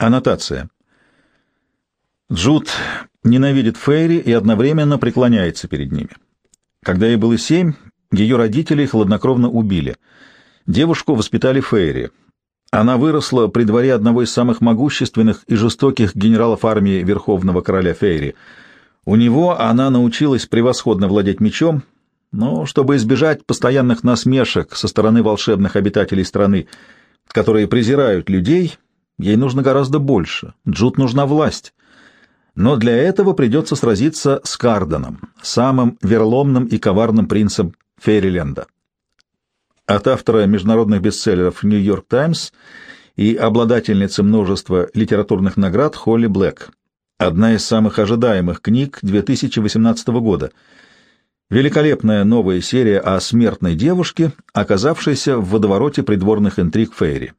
Аннотация. Джуд ненавидит Фейри и одновременно преклоняется перед ними. Когда ей было семь, ее родители хладнокровно убили. Девушку воспитали Фейри. Она выросла при дворе одного из самых могущественных и жестоких генералов армии Верховного Короля Фейри. У него она научилась превосходно владеть мечом, но чтобы избежать постоянных насмешек со стороны волшебных обитателей страны, которые презирают людей, ей нужно гораздо больше. Джуд нужна власть. Но для этого придется сразиться с Карданом, самым верломным и коварным принцем Фейриленда. От автора международных бестселлеров «Нью-Йорк Таймс» и обладательницы множества литературных наград Холли Блэк. Одна из самых ожидаемых книг 2018 года. Великолепная новая серия о смертной девушке, оказавшейся в водовороте придворных интриг Фейри.